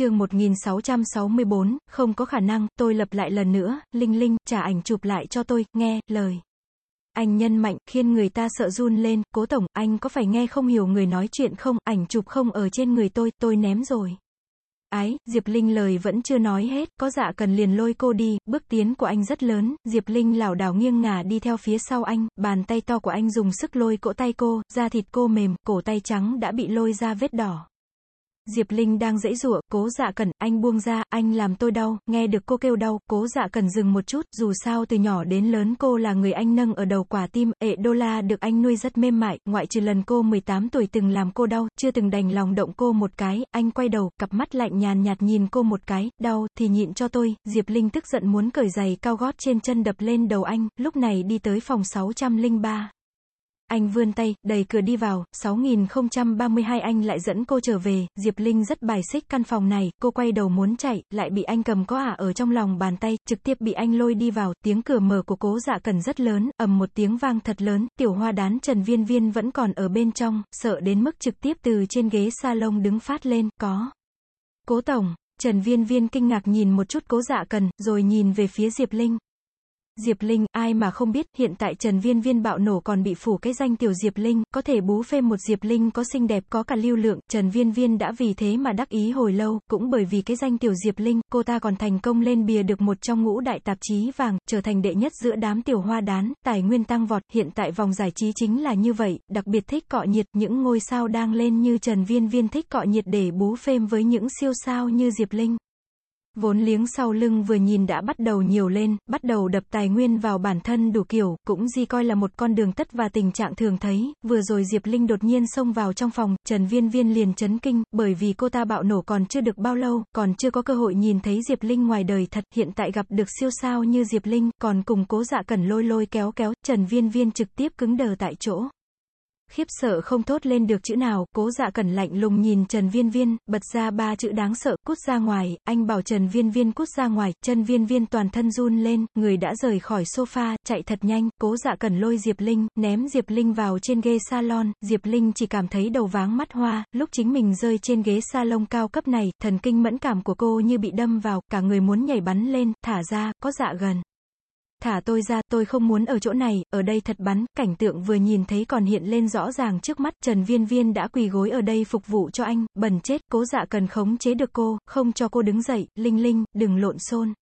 chương 1664, không có khả năng, tôi lập lại lần nữa, Linh Linh, trả ảnh chụp lại cho tôi, nghe, lời. Anh nhân mạnh, khiến người ta sợ run lên, cố tổng, anh có phải nghe không hiểu người nói chuyện không, ảnh chụp không ở trên người tôi, tôi ném rồi. Ái, Diệp Linh lời vẫn chưa nói hết, có dạ cần liền lôi cô đi, bước tiến của anh rất lớn, Diệp Linh lảo đảo nghiêng ngả đi theo phía sau anh, bàn tay to của anh dùng sức lôi cỗ tay cô, da thịt cô mềm, cổ tay trắng đã bị lôi ra vết đỏ. Diệp Linh đang dãy rủa, cố dạ cẩn, anh buông ra, anh làm tôi đau, nghe được cô kêu đau, cố dạ cẩn dừng một chút, dù sao từ nhỏ đến lớn cô là người anh nâng ở đầu quả tim, ệ đô la được anh nuôi rất mềm mại, ngoại trừ lần cô 18 tuổi từng làm cô đau, chưa từng đành lòng động cô một cái, anh quay đầu, cặp mắt lạnh nhàn nhạt nhìn cô một cái, đau, thì nhịn cho tôi, Diệp Linh tức giận muốn cởi giày cao gót trên chân đập lên đầu anh, lúc này đi tới phòng 603. Anh vươn tay, đẩy cửa đi vào, 6032 anh lại dẫn cô trở về, Diệp Linh rất bài xích căn phòng này, cô quay đầu muốn chạy, lại bị anh cầm có ả ở trong lòng bàn tay, trực tiếp bị anh lôi đi vào, tiếng cửa mở của cố dạ cần rất lớn, ầm một tiếng vang thật lớn, tiểu hoa đán Trần Viên Viên vẫn còn ở bên trong, sợ đến mức trực tiếp từ trên ghế salon đứng phát lên, có. Cố tổng, Trần Viên Viên kinh ngạc nhìn một chút cố dạ cần, rồi nhìn về phía Diệp Linh. Diệp Linh, ai mà không biết, hiện tại Trần Viên Viên bạo nổ còn bị phủ cái danh tiểu Diệp Linh, có thể bú phê một Diệp Linh có xinh đẹp có cả lưu lượng, Trần Viên Viên đã vì thế mà đắc ý hồi lâu, cũng bởi vì cái danh tiểu Diệp Linh, cô ta còn thành công lên bìa được một trong ngũ đại tạp chí vàng, trở thành đệ nhất giữa đám tiểu hoa đán, tài nguyên tăng vọt, hiện tại vòng giải trí chính là như vậy, đặc biệt thích cọ nhiệt, những ngôi sao đang lên như Trần Viên Viên thích cọ nhiệt để bú phêm với những siêu sao như Diệp Linh. Vốn liếng sau lưng vừa nhìn đã bắt đầu nhiều lên, bắt đầu đập tài nguyên vào bản thân đủ kiểu, cũng di coi là một con đường tất và tình trạng thường thấy, vừa rồi Diệp Linh đột nhiên xông vào trong phòng, Trần Viên Viên liền chấn kinh, bởi vì cô ta bạo nổ còn chưa được bao lâu, còn chưa có cơ hội nhìn thấy Diệp Linh ngoài đời thật, hiện tại gặp được siêu sao như Diệp Linh, còn cùng cố dạ cẩn lôi lôi kéo kéo, Trần Viên Viên trực tiếp cứng đờ tại chỗ khiếp sợ không thốt lên được chữ nào, cố dạ cẩn lạnh lùng nhìn Trần Viên Viên, bật ra ba chữ đáng sợ, cút ra ngoài, anh bảo Trần Viên Viên cút ra ngoài, chân Viên Viên toàn thân run lên, người đã rời khỏi sofa, chạy thật nhanh, cố dạ cẩn lôi Diệp Linh, ném Diệp Linh vào trên ghế salon, Diệp Linh chỉ cảm thấy đầu váng mắt hoa, lúc chính mình rơi trên ghế salon cao cấp này, thần kinh mẫn cảm của cô như bị đâm vào, cả người muốn nhảy bắn lên, thả ra, có dạ gần. Thả tôi ra, tôi không muốn ở chỗ này, ở đây thật bắn, cảnh tượng vừa nhìn thấy còn hiện lên rõ ràng trước mắt, Trần Viên Viên đã quỳ gối ở đây phục vụ cho anh, bẩn chết, cố dạ cần khống chế được cô, không cho cô đứng dậy, Linh Linh, đừng lộn xôn.